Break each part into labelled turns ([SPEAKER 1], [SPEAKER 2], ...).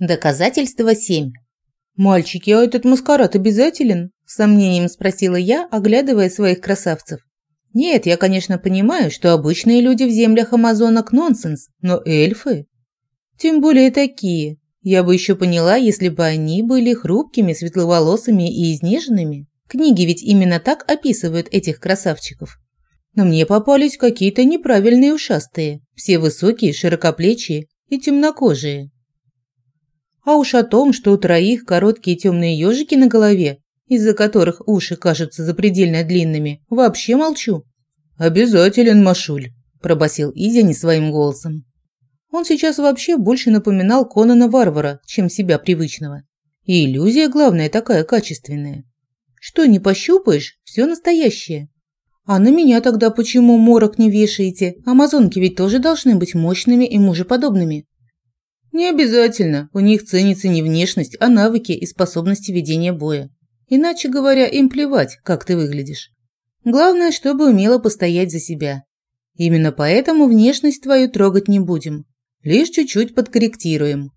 [SPEAKER 1] Доказательство 7. «Мальчики, а этот маскарад обязателен?» – с сомнением спросила я, оглядывая своих красавцев. «Нет, я, конечно, понимаю, что обычные люди в землях Амазонок – нонсенс, но эльфы...» «Тем более такие. Я бы еще поняла, если бы они были хрупкими, светловолосыми и изнеженными. Книги ведь именно так описывают этих красавчиков. Но мне попались какие-то неправильные ушастые, все высокие, широкоплечие и темнокожие. А уж о том, что у троих короткие темные ежики на голове, из-за которых уши кажутся запредельно длинными, вообще молчу. «Обязателен, Машуль», – пробасил Изя не своим голосом. Он сейчас вообще больше напоминал Конана Варвара, чем себя привычного. И иллюзия, главное, такая качественная. Что не пощупаешь, все настоящее. А на меня тогда почему морок не вешаете? Амазонки ведь тоже должны быть мощными и мужеподобными. Не обязательно. У них ценится не внешность, а навыки и способности ведения боя. Иначе говоря, им плевать, как ты выглядишь. Главное, чтобы умела постоять за себя. Именно поэтому внешность твою трогать не будем. Лишь чуть-чуть подкорректируем.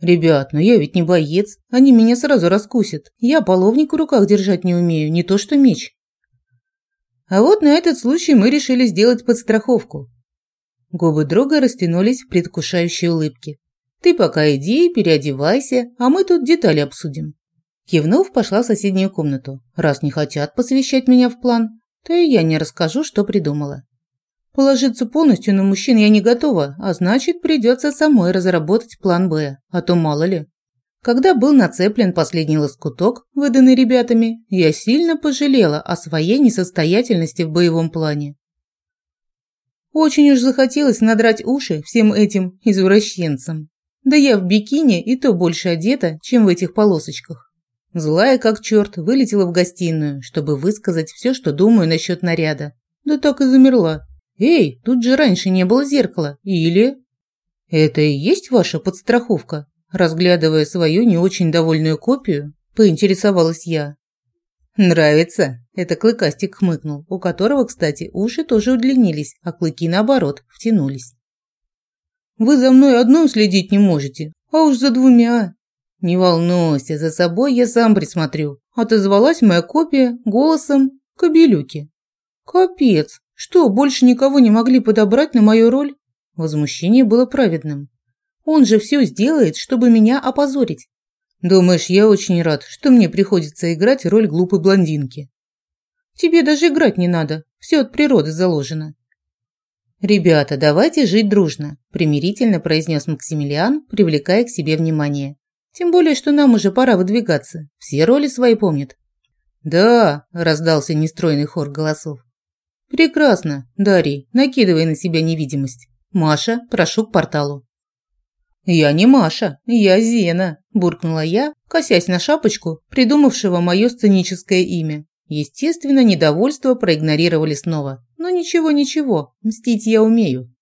[SPEAKER 1] Ребят, но я ведь не боец. Они меня сразу раскусят. Я половник в руках держать не умею, не то что меч. А вот на этот случай мы решили сделать подстраховку. Губы друга растянулись в предвкушающей улыбке. «Ты пока иди, переодевайся, а мы тут детали обсудим». Кивнув, пошла в соседнюю комнату. Раз не хотят посвящать меня в план, то и я не расскажу, что придумала. Положиться полностью на мужчин я не готова, а значит, придется самой разработать план «Б», а то мало ли. Когда был нацеплен последний лоскуток, выданный ребятами, я сильно пожалела о своей несостоятельности в боевом плане. Очень уж захотелось надрать уши всем этим извращенцам. Да я в бикини и то больше одета, чем в этих полосочках. Злая как черт вылетела в гостиную, чтобы высказать все, что думаю насчет наряда. Да так и замерла. «Эй, тут же раньше не было зеркала. Или...» «Это и есть ваша подстраховка?» Разглядывая свою не очень довольную копию, поинтересовалась я. «Нравится?» – это Клыкастик хмыкнул, у которого, кстати, уши тоже удлинились, а клыки, наоборот, втянулись. «Вы за мной одной следить не можете, а уж за двумя». «Не волнуйся, за собой я сам присмотрю», – отозвалась моя копия голосом кобелюки. «Капец, что, больше никого не могли подобрать на мою роль?» Возмущение было праведным. «Он же все сделает, чтобы меня опозорить. Думаешь, я очень рад, что мне приходится играть роль глупой блондинки. Тебе даже играть не надо, все от природы заложено. Ребята, давайте жить дружно, примирительно произнес Максимилиан, привлекая к себе внимание. Тем более, что нам уже пора выдвигаться. Все роли свои помнят. Да, раздался нестройный хор голосов. Прекрасно, Дарий, накидывай на себя невидимость. Маша, прошу к порталу. «Я не Маша, я Зена», – буркнула я, косясь на шапочку, придумавшего мое сценическое имя. Естественно, недовольство проигнорировали снова. Но ничего-ничего, мстить я умею.